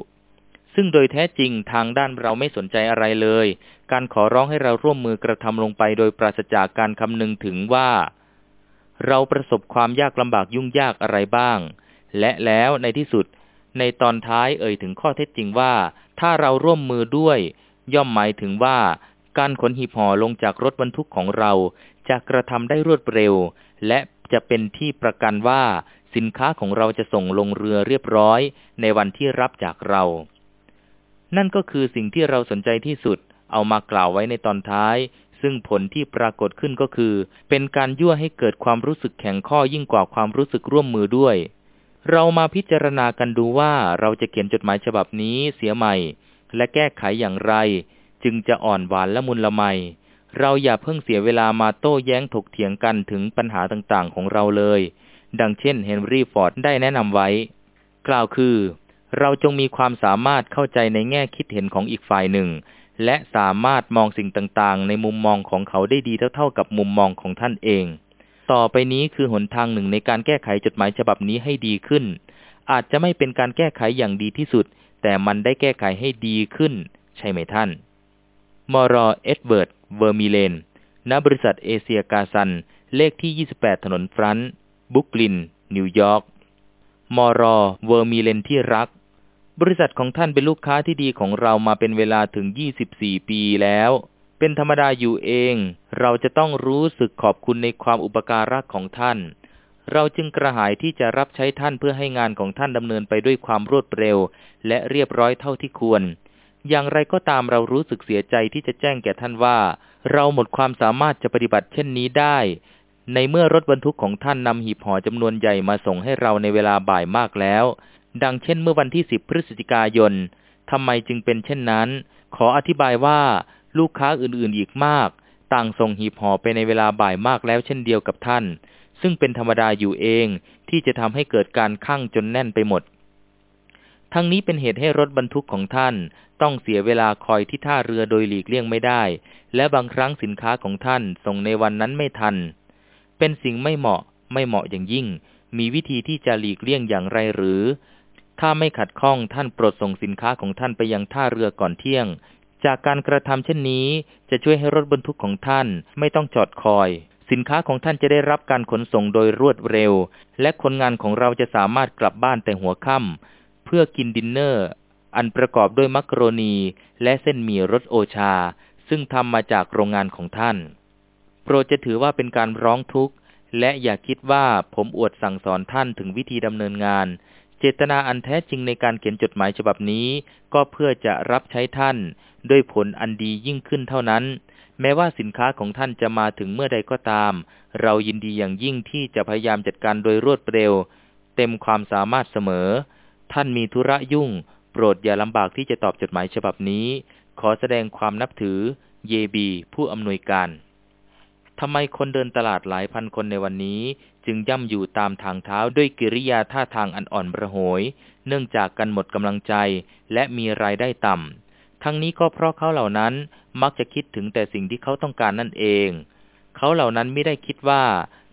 ซึ่งโดยแท้จริงทางด้านเราไม่สนใจอะไรเลย การขอร้องให้เราร่วมมือกระทำลงไปโดยปราศจากการคำนึงถึงว่า เราประสบความยากลำบากยุ่งยากอะไรบ้าง และแล้วในที่สุด ในตอนท้ายเอ่ยถึงข้อเท็จจริงว่า ถ้าเราร่วมมือด้วย ย่อมหมายถึงว่า การขนหีบห่อลงจากรถบรรทุกของเรา จะกระทำได้รวดเร็ว และจะเป็นที่ประกันว่า สินค้าของเราจะส่งลงเรือเรียบร้อย ในวันที่รับจากเรา นั่นก็คือสิ่งที่เราสนใจที่สุด เอามากล่าวไว้ในตอนท้าย ซึ่งผลที่ปรากฏขึ้นก็คือ เป็นการยั่วให้เกิดความรู้สึกแข็งข้อยิ่งกว่าความรู้สึกร่วมมือด้วย เรามาพิจารณากันดูว่าเราจะเขียนจดหมายฉบับนี้เสียใหม่ และแก้ไขอย่างไร จึงจะอ่อนหวานและมุนละไม เราอย่าเพิ่งเสียเวลามาโต้แย้งถกเถียงกันถึงปัญหาต่างๆ ของเราเลย ดังเช่นเฮนรี่ฟอร์ดได้แนะนำไว้ กล่าวคือ เราจงมีความสามารถเข้าใจในแง่คิดเห็นของอีกฝ่ายหนึ่ง และสามารถมองสิ่งต่างๆ ในมุมมองของเขาได้ดีเท่าๆกับมุมมองของท่านเอง ต่อไปนี้คือหนทางหนึ่งในการแก้ไขจดหมายฉบับนี้ให้ดีขึ้น อาจจะไม่เป็นการแก้ไขอย่างดีที่สุด แต่มันได้แก้ไขให้ดีขึ้น ใช่ไหมท่าน มอรอเอ็ดเวิร์ด เวอร์มิเลน ณ บริษัทเอเชียกาซัน เลขที่ 28 ถนนฟรอนต์ บรุกลิน นิวยอร์ก มอรอ เวอร์มิเลนที่รัก บริษัทของท่านเป็นลูกค้าที่ดีของเรามาเป็นเวลาถึง 24 ปีแล้ว เป็นธรรมดาอยู่เอง เราจะต้องรู้สึกขอบคุณในความอุปการะของท่าน เราจึงกระหายที่จะรับใช้ท่านเพื่อให้งานของท่านดำเนินไปด้วยความรวดเร็ว และเรียบร้อยเท่าที่ควร อย่างไรก็ตามเรารู้สึกเสียใจที่จะแจ้งแก่ท่านว่า เราหมดความสามารถจะปฏิบัติเช่นนี้ได้ ในเมื่อรถบรรทุกของท่านนำหีบห่อจำนวนใหญ่มาส่งให้เราในเวลาบ่ายมากแล้ว ดังเช่นเมื่อวันที่ 10 พฤศจิกายนทำไมจึงเป็นเช่นนั้น ขออธิบายว่าลูกค้าอื่นๆอีกมาก ต่างส่งหีบห่อไปในเวลาบ่ายมากแล้วเช่นเดียวกับท่าน ซึ่งเป็นธรรมดาอยู่เองที่จะทำให้เกิดการคั่งจนแน่นไปหมด ทั้งนี้เป็นเหตุให้รถบรรทุกของท่าน ต้องเสียเวลาคอยที่ท่าเรือโดยหลีกเลี่ยงไม่ได้ และบางครั้งสินค้าของท่านส่งในวันนั้นไม่ทัน เป็นสิ่งไม่เหมาะ ไม่เหมาะอย่างยิ่ง มีวิธีที่จะหลีกเลี่ยงอย่างไรหรือ ถ้าไม่ขัดข้องท่านโปรดส่งสินค้าของท่านไปยังท่าเรือก่อนเที่ยง จากการกระทำเช่นนี้จะช่วยให้รถบรรทุกของท่านไม่ต้องจอดคอย สินค้าของท่านจะได้รับการขนส่งโดยรวดเร็ว และคนงานของเราจะสามารถกลับบ้านแต่หัวค่ำเพื่อกินดินเนอร์ อันประกอบด้วยมักโรนี และเส้นหมี่รสโอชา ซึ่งทำมาจากโรงงานของท่าน โปรดจะถือว่าเป็นการร้องทุกข์และอย่าคิดว่าผมอวดสั่งสอนท่านถึงวิธีดำเนินงาน เจตนาอันแท้จริงในการเขียนจดหมายฉบับนี้ ก็เพื่อจะรับใช้ท่าน ด้วยผลอันดียิ่งขึ้นเท่านั้น แม้ว่าสินค้าของท่านจะมาถึงเมื่อใดก็ตาม เรายินดีอย่างยิ่งที่จะพยายามจัดการโดยรวดเร็ว เต็มความสามารถเสมอ ท่านมีธุระยุ่ง โปรดอย่าลำบากที่จะตอบจดหมายฉบับนี้ ขอแสดงความนับถือ เยบี ผู้อำนวยการทำไมคนเดินตลาดหลายพันคนในวันนี้ จึงย่ำอยู่ตามทางเท้าด้วยกิริยาท่าทางอันอ่อนประโหย เนื่องจากกันหมดกำลังใจและมีรายได้ต่ำ ทั้งนี้ก็เพราะเขาเหล่านั้นมักจะคิดถึงแต่สิ่งที่เขาต้องการนั่นเอง เขาเหล่านั้นไม่ได้คิดว่า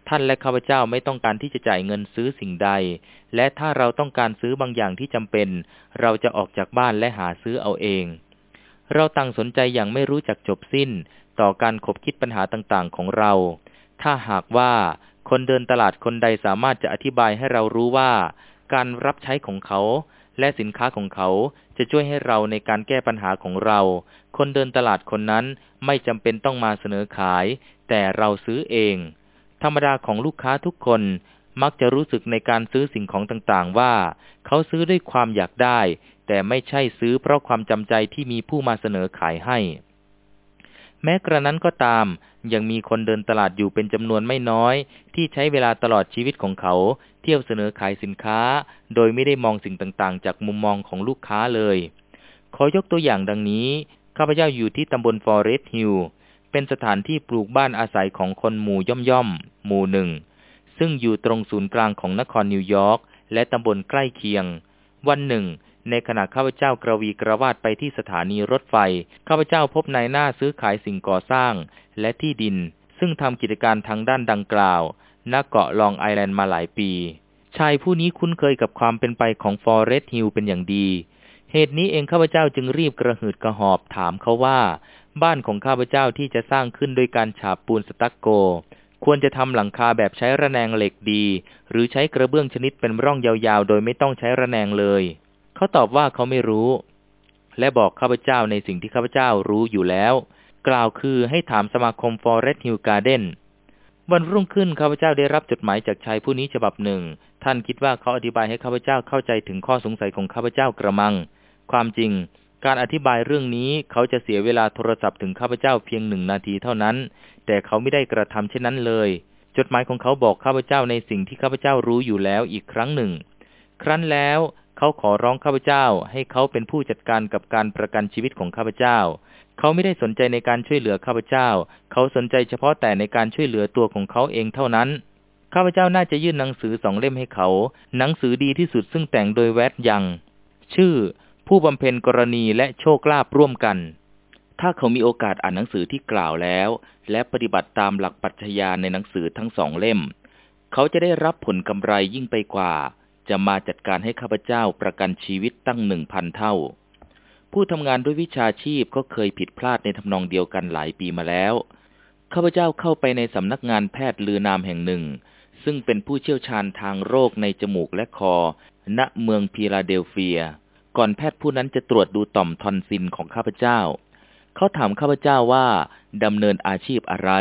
ท่านและข้าพเจ้าไม่ต้องการที่จะจ่ายเงินซื้อสิ่งใด และถ้าเราต้องการซื้อบางอย่างที่จำเป็น เราจะออกจากบ้านและหาซื้อเอาเอง เราตั้งสนใจอย่างไม่รู้จักจบสิ้น ต่อการคบคิดปัญหาต่างๆของเรา ถ้าหากว่า คนเดินตลาดคนใดสามารถจะอธิบายให้เรารู้ว่า การรับใช้ของเขา และสินค้าของเขาจะช่วยให้เราในการแก้ปัญหาของเรา คนเดินตลาดคนนั้นไม่จำเป็นต้องมาเสนอขาย แต่เราซื้อเอง ธรรมดาของลูกค้าทุกคนมักจะรู้สึกในการซื้อสิ่งของต่างๆ ว่า เขาซื้อด้วยความอยากได้ แต่ไม่ใช่ซื้อเพราะความจำใจที่มีผู้มาเสนอขายให้ แม้กระนั้นก็ตาม ยังมีคนเดินตลาดอยู่เป็นจำนวนไม่น้อย ที่ใช้เวลาตลอดชีวิตของเขา เที่ยวเสนอขายสินค้า โดยไม่ได้มองสิ่งต่างๆ จากมุมมองของลูกค้าเลย ขอยกตัวอย่างดังนี้ ข้าพเจ้าอยู่ที่ตำบลฟอเรสต์ฮิลเป็นสถานที่ปลูกบ้านอาศัยของคนหมู่ย่อมๆ หมู่หนึ่ง ซึ่งอยู่ตรงศูนย์กลางของนครนิวยอร์กและตำบลใกล้เคียง วันหนึ่ง ในขณะข้าพเจ้ากระวีกระวาดไปที่สถานีรถไฟ ข้าพเจ้าพบนายหน้าซื้อขายสิ่งก่อสร้าง และที่ดิน ซึ่งทำกิจการทางด้านดังกล่าว ณ เกาะลองไอแลนด์มาหลายปี ชายผู้นี้คุ้นเคยกับความเป็นไปของฟอเรสต์ฮิลเป็นอย่างดี เหตุนี้เองข้าพเจ้าจึงรีบกระหืดกระหอบถามเขาว่า บ้านของข้าพเจ้าที่จะสร้างขึ้นโดยการฉาบปูน stucco ควรจะทำหลังคาแบบใช้ระแนงเหล็กดี หรือใช้กระเบื้องชนิดเป็นร่องยาวๆ โดยไม่ต้องใช้ระแนงเลย เขาตอบว่าเขาไม่รู้ และบอกข้าพเจ้าในสิ่งที่ข้าพเจ้ารู้อยู่แล้ว กล่าวคือให้ถามสมาคมฟอเรสต์ฮิลการ์เดนวันรุ่งขึ้นข้าพเจ้าได้รับจดหมายจากชายผู้นี้ฉบับหนึ่ง ท่านคิดว่าเขาอธิบายให้ข้าพเจ้าเข้าใจถึงข้อสงสัยของข้าพเจ้ากระมัง ความจริง การอธิบายเรื่องนี้เขาจะเสียเวลาโทรศัพท์ถึงข้าพเจ้าเพียงหนึ่งนาทีเท่านั้น แต่เขาไม่ได้กระทำเช่นนั้นเลย จดหมายของเขาบอกข้าพเจ้าในสิ่งที่ข้าพเจ้ารู้อยู่แล้วอีกครั้งหนึ่ง ครั้นแล้ว เขาขอร้องข้าพเจ้า ให้เขาเป็นผู้จัดการกับการประกันชีวิตของข้าพเจ้า เขาไม่ได้สนใจในการช่วยเหลือข้าพเจ้า เขาสนใจเฉพาะแต่ในการช่วยเหลือตัวของเขาเองเท่านั้น ข้าพเจ้าน่าจะยื่นหนังสือสองเล่มให้เขา หนังสือดีที่สุดซึ่งแต่งโดยแวดยัง ชื่อ ผู้บำเพ็ญกรณีและโชคลาภร่วมกัน ถ้าเขามีโอกาสอ่านหนังสือที่กล่าวแล้ว และปฏิบัติตามหลักปรัชญาในหนังสือทั้งสองเล่ม เขาจะได้รับผลกำไรยิ่งไปกว่า จะมาจัดการให้ข้าพเจ้าประกันชีวิตตั้งหนึ่งพันเท่า ผู้ทำงานด้วยวิชาชีพก็เคยผิดพลาดในทำนองเดียวกันหลายปีมาแล้ว ข้าพเจ้าเข้าไปในสำนักงานแพทย์ลือนามแห่งหนึ่ง ซึ่งเป็นผู้เชี่ยวชาญทางโรคในจมูกและคอ ณ เมืองพิลาเดลเฟีย ก่อนแพทย์ผู้นั้นจะตรวจดูต่อมทอนซินของข้าพเจ้า เขาถามข้าพเจ้าว่าดำเนินอาชีพอะไร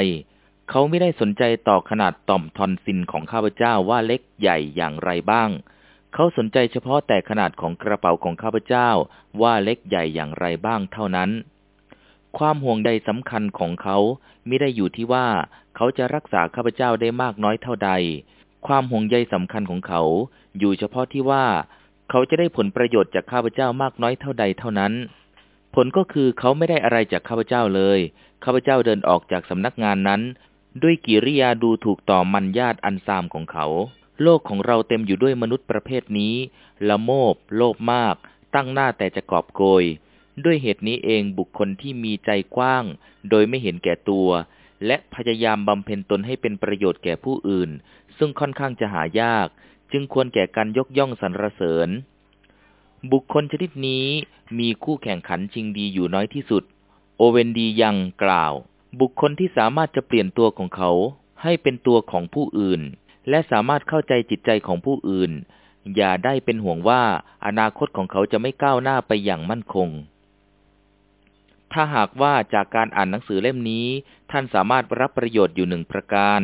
เขาไม่ได้สนใจต่อขนาดต่อมทอนซินของข้าพเจ้าว่าเล็กใหญ่อย่างไรบ้าง เขาสนใจเฉพาะแต่ขนาดของกระเป๋าของข้าพเจ้าว่าเล็กใหญ่อย่างไรบ้างเท่านั้น ความห่วงใดสำคัญของเขาไม่ได้อยู่ที่ว่าเขาจะรักษาข้าพเจ้าได้มากน้อยเท่าใด ความห่วงใยสำคัญของเขา อยู่เฉพาะที่ว่าเขาจะได้ผลประโยชน์จากข้าพเจ้ามากน้อยเท่าใดเท่านั้น ผลก็คือเขาไม่ได้อะไรจากข้าพเจ้าเลย ข้าพเจ้าเดินออกจากสำนักงานนั้น ด้วยกิริยาดูถูกต่อมันญาติอันซามของเขา โลกของเราเต็มอยู่ด้วยมนุษย์ประเภทนี้ ละโมบ โลภมาก ตั้งหน้าแต่จะกอบโกย ด้วยเหตุนี้เองบุคคลที่มีใจกว้าง โดยไม่เห็นแก่ตัว และพยายามบำเพ็ญตนให้เป็นประโยชน์แก่ผู้อื่น ซึ่งค่อนข้างจะหายาก จึงควรแก่การยกย่องสรรเสริญ บุคคลชนิดนี้มีคู่แข่งขันจริงดีอยู่น้อยที่สุด โอเวนดียังกล่าว บุคคลที่สามารถจะเปลี่ยนตัวของเขาให้เป็นตัวของผู้อื่น และสามารถเข้าใจจิตใจของผู้อื่น อย่าได้เป็นห่วงว่าอนาคตของเขาจะไม่ก้าวหน้าไปอย่างมั่นคง ถ้าหากว่าจากการอ่านหนังสือเล่มนี้ ท่านสามารถรับประโยชน์อยู่หนึ่งประการ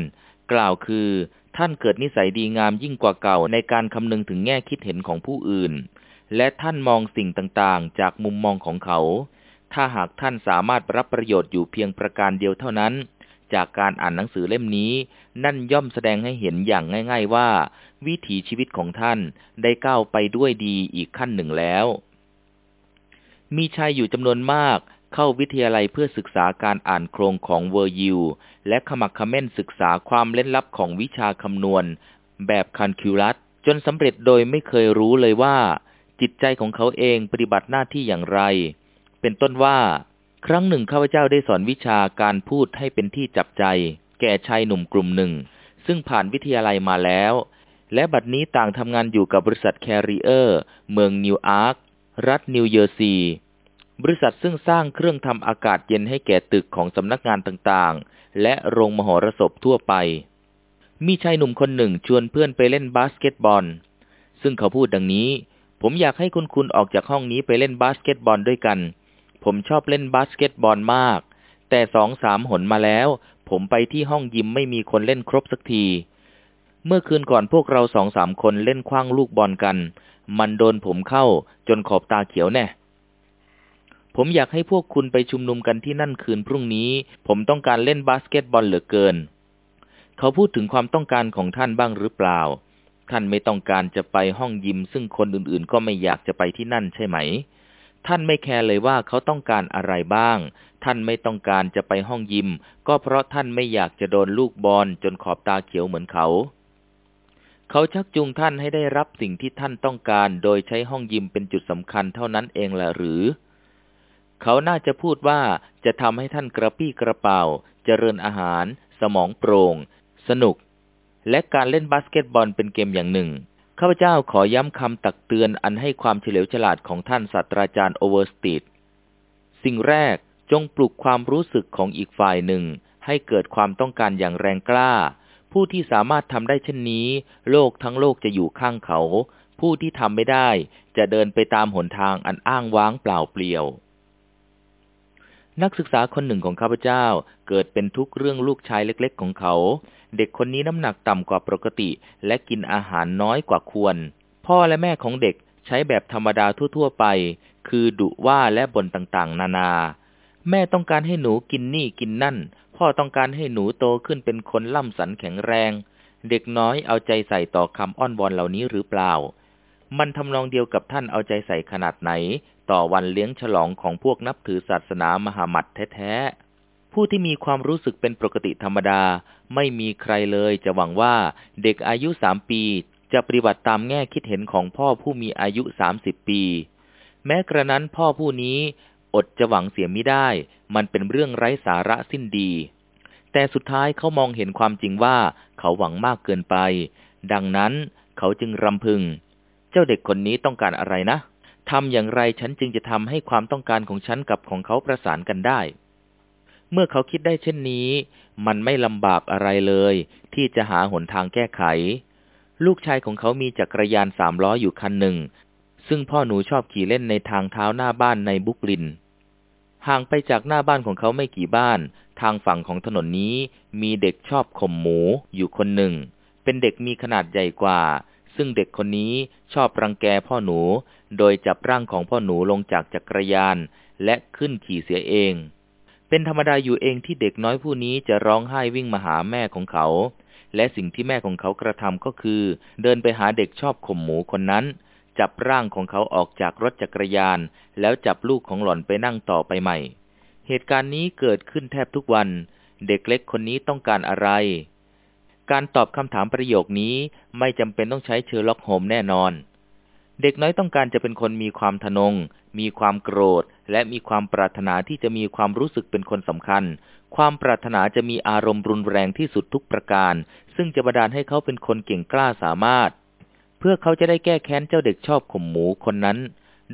กล่าวคือ ท่านเกิดนิสัยดีงามยิ่งกว่าเก่าในการคำนึงถึงแง่คิดเห็นของผู้อื่น และท่านมองสิ่งต่างๆ จากมุมมองของเขา ถ้าหากท่านสามารถรับประโยชน์อยู่เพียงประการเดียวเท่านั้น จากการอ่านหนังสือเล่มนี้ นั่นย่อมแสดงให้เห็นอย่างง่าย ๆว่า วิถีชีวิตของท่านได้ก้าวไปด้วยดีอีกขั้นหนึ่งแล้ว มีชายอยู่จำนวนมากเข้าวิทยาลัยเพื่อศึกษาการอ่านโครงของเวอร์ยิวและขมักขม้นศึกษาความเล่นลับของวิชาคำนวณ แบบคันคิวลัสจนสำเร็จโดยไม่เคยรู้เลยว่า จิตใจของเขาเองปฏิบัติหน้าที่อย่างไร เป็นต้นว่า ครั้งหนึ่งข้าพเจ้าได้สอนวิชาการพูดให้เป็นที่จับใจ แก่ชายหนุ่มกลุ่มหนึ่ง ซึ่งผ่านวิทยาลัยมาแล้ว และบัดนี้ต่างทำงานอยู่กับบริษัทแคริเออร์ เมืองนิวอาร์ค รัฐนิวเยอร์ซีย์บริษัทซึ่งสร้างเครื่องทำอากาศเย็นให้แก่ตึกของสำนักงานต่างๆ และโรงมหรสพทั่วไป มีชายหนุ่มคนหนึ่งชวนเพื่อนไปเล่นบาสเกตบอล ซึ่งเขาพูดดังนี้ ผมอยากให้คุณคุณออกจากห้องนี้ไปเล่นบาสเกตบอลด้วยกัน ผมชอบเล่นบาสเกตบอลมาก แต่สองสามหนมาแล้ว ผมไปที่ห้องยิมไม่มีคนเล่นครบสักที เมื่อคืนก่อนพวกเราสองสามคนเล่นคว้างลูกบอลกัน มันโดนผมเข้าจนขอบตาเขียวแน่ ผมอยากให้พวกคุณไปชุมนุมกันที่นั่นคืนพรุ่งนี้ ผมต้องการเล่นบาสเกตบอลเหลือเกิน เขาพูดถึงความต้องการของท่านบ้างหรือเปล่า ท่านไม่ต้องการจะไปห้องยิม ซึ่งคนอื่นๆ ก็ไม่อยากจะไปที่นั่นใช่ไหม ท่านไม่แคร์เลยว่าเขาต้องการอะไรบ้าง ท่านไม่ต้องการจะไปห้องยิม ก็เพราะท่านไม่อยากจะโดนลูกบอลจนขอบตาเขียวเหมือนเขา เขาชักจูงท่านให้ได้รับสิ่งที่ท่านต้องการ โดยใช้ห้องยิมเป็นจุดสำคัญเท่านั้นเองแหละหรือ เขาน่าจะพูดว่าจะทำให้ท่านกระปี้กระเป๋า เจริญอาหาร สมองโปร่ง สนุก และการเล่นบาสเกตบอลเป็นเกมอย่างหนึ่ง ข้าพเจ้าขอย้ำคำตักเตือนอันให้ความเฉลียวฉลาดของท่านศาสตราจารย์โอเวอร์สตีดสิ่งแรกจงปลุกความรู้สึกของอีกฝ่ายหนึ่ง ให้เกิดความต้องการอย่างแรงกล้า ผู้ที่สามารถทำได้เช่นนี้ โลกทั้งโลกจะอยู่ข้างเขา ผู้ที่ทำไม่ได้จะเดินไปตามหนทางอันอ้างว้างเปล่าเปลี่ยว นักศึกษาคนหนึ่งของข้าพเจ้าเกิดเป็นทุกข์เรื่องลูกชายเล็ก ๆ ของเขา เด็กคนนี้น้ำหนักต่ำกว่าปกติ และกินอาหารน้อยกว่าควร พ่อและแม่ของเด็กใช้แบบธรรมดาทั่ว ๆ ไป คือดุว่าและบ่นต่างๆ นานา แม่ต้องการให้หนูกินนี่กินนั่น พ่อต้องการให้หนูโตขึ้นเป็นคนล่ำสันแข็งแรง เด็กน้อยเอาใจใส่ต่อคำอ้อนวอนเหล่านี้หรือเปล่า มันทำนองเดียวกับท่านเอาใจใส่ขนาดไหน ต่อวันเลี้ยงฉลองของพวกนับถือศาสนามหามัดแท้ๆผู้ที่มีความรู้สึกเป็นปกติธรรมดา ไม่มีใครเลยจะหวังว่าเด็กอายุสามปี จะปฏิบัติตามแง่คิดเห็นของพ่อผู้มีอายุสามสิบปี แม้กระนั้นพ่อผู้นี้อดจะหวังเสียไม่ได้ มันเป็นเรื่องไร้สาระสิ้นดี แต่สุดท้ายเขามองเห็นความจริงว่าเขาหวังมากเกินไป ดังนั้นเขาจึงรำพึง เจ้าเด็กคนนี้ต้องการอะไรนะทำอย่างไรฉันจึงจะทำให้ความต้องการของฉันกับของเขาประสานกันได้ เมื่อเขาคิดได้เช่นนี้ มันไม่ลำบากอะไรเลย ที่จะหาหนทางแก้ไข ลูกชายของเขามีจักรยานสามล้ออยู่คันหนึ่ง ซึ่งพ่อหนูชอบขี่เล่นในทางเท้าหน้าบ้านในบุกลิน ห่างไปจากหน้าบ้านของเขาไม่กี่บ้าน ทางฝั่งของถนนนี้มีเด็กชอบข่มหมูอยู่คนหนึ่ง เป็นเด็กมีขนาดใหญ่กว่า ซึ่งเด็กคนนี้ชอบรังแกพ่อหนู โดยจับร่างของพ่อหนูลงจากจักรยาน และขึ้นขี่เสียเอง เป็นธรรมดาอยู่เองที่เด็กน้อยผู้นี้จะร้องไห้วิ่งมาหาแม่ของเขา และสิ่งที่แม่ของเขากระทำก็คือ เดินไปหาเด็กชอบข่มหมูคนนั้น จับร่างของเขาออกจากรถจักรยาน แล้วจับลูกของหล่อนไปนั่งต่อไปใหม่ เหตุการณ์นี้เกิดขึ้นแทบทุกวัน เด็กเล็กคนนี้ต้องการอะไร การตอบคำถามประโยคนี้ไม่จำเป็นต้องใช้เชอร์ล็อกโฮมแน่นอน เด็กน้อยต้องการจะเป็นคนมีความทนง มีความโกรธ และมีความปรารถนาที่จะมีความรู้สึกเป็นคนสำคัญ ความปรารถนาจะมีอารมณ์รุนแรงที่สุดทุกประการ ซึ่งจะบันดาลให้เขาเป็นคนเก่งกล้าสามารถ เพื่อเขาจะได้แก้แค้นเจ้าเด็กชอบข่มหมูคนนั้น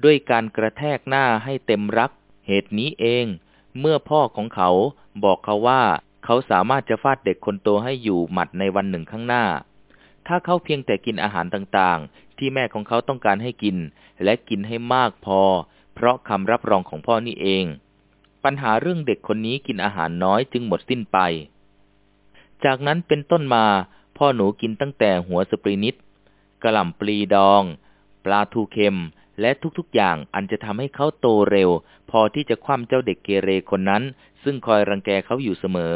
ด้วยการกระแทกหน้าให้เต็มรัก เหตุนี้เอง เมื่อพ่อของเขาบอกเขาว่า เขาสามารถจะฟาดเด็กคนโตให้อยู่หมัดในวันหนึ่งข้างหน้าถ้าเขาเพียงแต่กินอาหารต่างๆ ที่แม่ของเขาต้องการให้กิน และกินให้มากพอ เพราะคำรับรองของพ่อนี่เอง ปัญหาเรื่องเด็กคนนี้กินอาหารน้อยจึงหมดสิ้นไป จากนั้นเป็นต้นมา พ่อหนูกินตั้งแต่หัวสปรีนิดกระหล่ำปลีดอง ปลาทูเค็ม และทุกๆอย่างอันจะทำให้เขาโตเร็ว พอที่จะคว่ำเจ้าเด็กเกเรคนนั้น ซึ่งคอยรังแกเขาอยู่เสมอ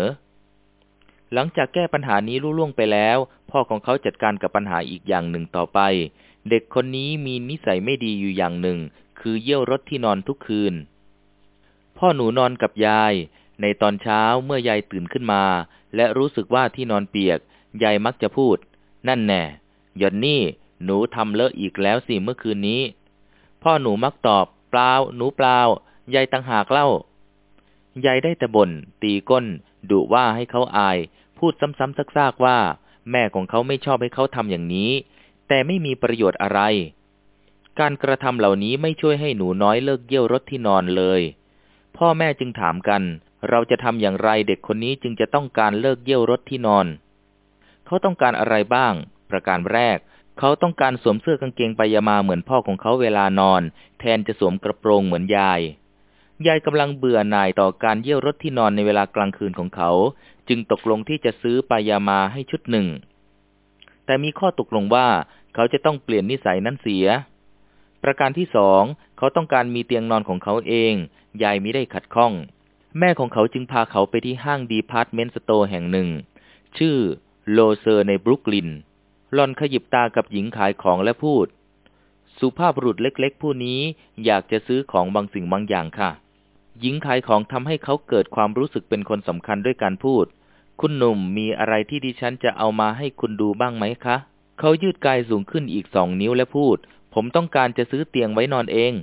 หลังจากแก้ปัญหานี้รุ่ล่วงไปแล้ว พ่อของเขาจัดการกับปัญหาอีกอย่างหนึ่งต่อไป เด็กคนนี้มีนิสัยไม่ดีอยู่อย่างหนึ่ง คือเยี่ยวรถที่นอนทุกคืน พ่อหนูนอนกับยาย ในตอนเช้าเมื่อยายตื่นขึ้นมา และรู้สึกว่าที่นอนเปียก ยายมักจะพูด นั่นแน่หยอนนี่ หนูทำเลอะอีกแล้วสิเมื่อคืนนี้ พ่อหนูมักตอบ เปล่า หนูเปล่า ยายตังหากเล่ายายได้แต่บ่นตีก้นดุว่าให้เขาอาย พูดซ้ำๆซักๆว่า แม่ของเขาไม่ชอบให้เขาทำอย่างนี้ แต่ไม่มีประโยชน์อะไร การกระทำเหล่านี้ไม่ช่วยให้หนูน้อยเลิกเยี่ยวรถที่นอนเลย พ่อแม่จึงถามกัน เราจะทำอย่างไรเด็กคนนี้จึงจะต้องการเลิกเยี่ยวรถที่นอน เขาต้องการอะไรบ้าง ประการแรก เขาต้องการสวมเสื้อกางเกงปายามาเหมือนพ่อของเขาเวลานอน แทนจะสวมกระโปรงเหมือนยายยายกำลังเบื่อหน่ายต่อการเยี่ยวรถที่นอนในเวลากลางคืนของเขา จึงตกลงที่จะซื้อ pajama ให้ชุดหนึ่ง แต่มีข้อตกลงว่า เขาจะต้องเปลี่ยนนิสัยนั้นเสีย ประการที่สองเขาต้องการมีเตียงนอนของเขาเอง ยายมิได้ขัดข้อง แม่ของเขาจึงพาเขาไปที่ห้าง department store แห่งหนึ่ง ชื่อโลเซอร์ในบรุกลินหลอนขยิบตากับหญิงขายของและพูด สุภาพบุรุษเล็กๆ ผู้นี้อยากจะซื้อของบางสิ่งบางอย่างค่ะ หญิงขายของทำให้เขาเกิดความรู้สึกเป็นคนสำคัญด้วยการพูด คุณหนุ่มมีอะไรที่ดิฉันจะเอามาให้คุณดูบ้างไหมคะ เขายืดกายสูงขึ้นอีกสองนิ้วและพูด ผมต้องการจะซื้อเตียงไว้นอนเอง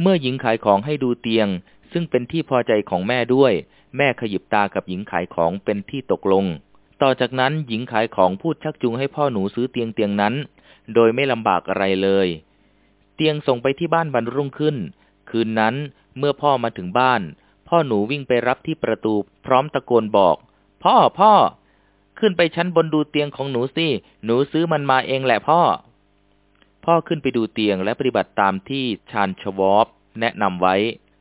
เมื่อหญิงขายของให้ดูเตียง ซึ่งเป็นที่พอใจของแม่ด้วย แม่ขยิบตากับหญิงขายของเป็นที่ตกลง ต่อจากนั้นหญิงขายของพูดชักจูงให้พ่อหนูซื้อเตียงเตียงนั้น โดยไม่ลำบากอะไรเลย เตียงส่งไปที่บ้านบรรรุ่งขึ้น คืนนั้นเมื่อพ่อมาถึงบ้าน พ่อหนูวิ่งไปรับที่ประตู พร้อมตะโกนบอก พ่อพ่อ ขึ้นไปชั้นบนดูเตียงของหนูสิ หนูซื้อมันมาเองแหละพ่อ พ่อขึ้นไปดูเตียงและปฏิบัติตามที่ชานชวอปแนะนำไว้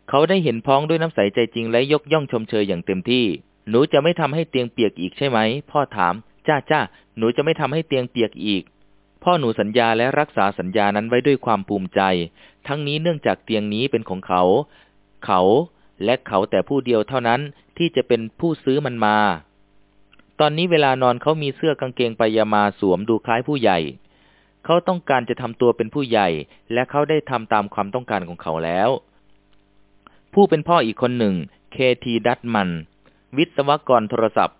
เขาได้เห็นพ้องด้วยน้ำใสใจจริงและยกย่องชมเชยอย่างเต็มที่ หนูจะไม่ทำให้เตียงเปียกอีกใช่ไหม พ่อถาม จ้าจ้าหนูจะไม่ทำให้เตียงเปียกอีก พ่อหนูสัญญาและรักษาสัญญานั้นไว้ด้วยความภูมิใจ ทั้งนี้เนื่องจากเตียงนี้เป็นของเขา เขาและเขาแต่ผู้เดียวเท่านั้นที่จะเป็นผู้ซื้อมันมา ตอนนี้เวลานอนเขามีเสื้อกางเกงปายามาสวมดูคล้ายผู้ใหญ่ เขาต้องการจะทำตัวเป็นผู้ใหญ่ และเขาได้ทำตามความต้องการของเขาแล้ว ผู้เป็นพ่ออีกคนหนึ่ง เคทีดัตมัน วิศวกรโทรศัพท์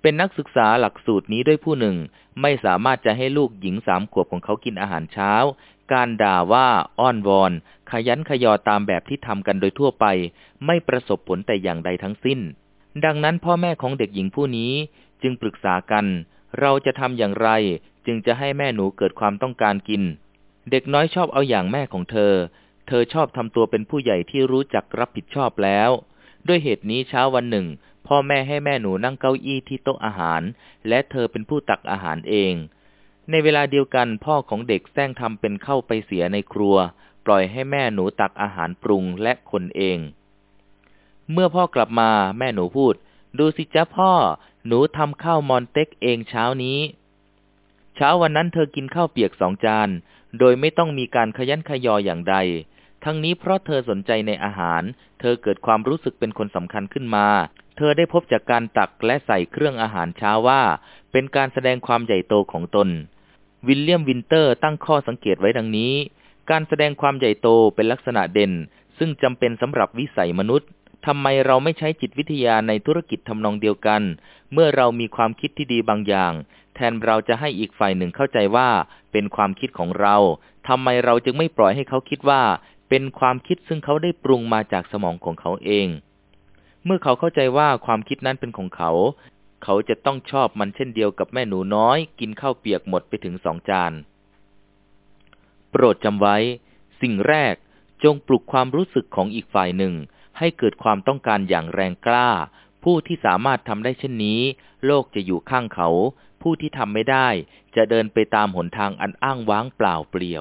เป็นนักศึกษาหลักสูตรนี้ด้วยผู้หนึ่ง ไม่สามารถจะให้ลูกหญิงสามขวบของเขากินอาหารเช้า การด่าว่าอ้อนวอน ขยันขยอตามแบบที่ทำกันโดยทั่วไป ไม่ประสบผลแต่อย่างใดทั้งสิ้น ดังนั้นพ่อแม่ของเด็กหญิงผู้นี้จึงปรึกษากัน เราจะทำอย่างไรจึงจะให้แม่หนูเกิดความต้องการกิน เด็กน้อยชอบเอาอย่างแม่ของเธอ เธอชอบทำตัวเป็นผู้ใหญ่ที่รู้จักรับผิดชอบแล้ว ด้วยเหตุนี้เช้าวันหนึ่ง พ่อแม่ให้แม่หนูนั่งเก้าอี้ที่โต๊ะอาหาร และเธอเป็นผู้ตักอาหารเอง ในเวลาเดียวกันพ่อของเด็กแซงทำเป็นเข้าไปเสียในครัว ปล่อยให้แม่หนูตักอาหารปรุงและคนเอง เมื่อพ่อกลับมาแม่หนูพูด ดูสิจ้าพ่อ หนูทำข้าวมอนเต็กเองเช้านี้ เช้าวันนั้นเธอกินข้าวเปียกสองจาน โดยไม่ต้องมีการคะยั้นคะยออย่างใด ทั้งนี้เพราะเธอสนใจในอาหาร เธอเกิดความรู้สึกเป็นคนสำคัญขึ้นมา เธอได้พบจากการตักและใส่เครื่องอาหารเช้าว่า เป็นการแสดงความใหญ่โตของตน วิลเลียมวินเตอร์ตั้งข้อสังเกตไว้ดังนี้ การแสดงความใหญ่โตเป็นลักษณะเด่น ซึ่งจำเป็นสำหรับวิสัยมนุษย์ ทำไมเราไม่ใช้จิตวิทยาในธุรกิจทำนองเดียวกัน เมื่อเรามีความคิดที่ดีบางอย่าง แทนเราจะให้อีกฝ่ายหนึ่งเข้าใจว่า เป็นความคิดของเราทำไมเราจึงไม่ปล่อยให้เขาคิดว่า เป็นความคิดซึ่งเขาได้ปรุงมาจากสมองของเขาเอง เมื่อเขาเข้าใจว่าความคิดนั้นเป็นของเขา เขาจะต้องชอบมันเช่นเดียวกับแม่หนูน้อย กินข้าวเปียกหมดไปถึงสองจาน โปรดจำไว้ สิ่งแรกจงปลุกความรู้สึกของอีกฝ่ายหนึ่ง ให้เกิดความต้องการอย่างแรงกล้า ผู้ที่สามารถทำได้เช่นนี้ โลกจะอยู่ข้างเขา ผู้ที่ทำไม่ได้ จะเดินไปตามหนทางอันอ้างว้างเปล่าเปลี่ยว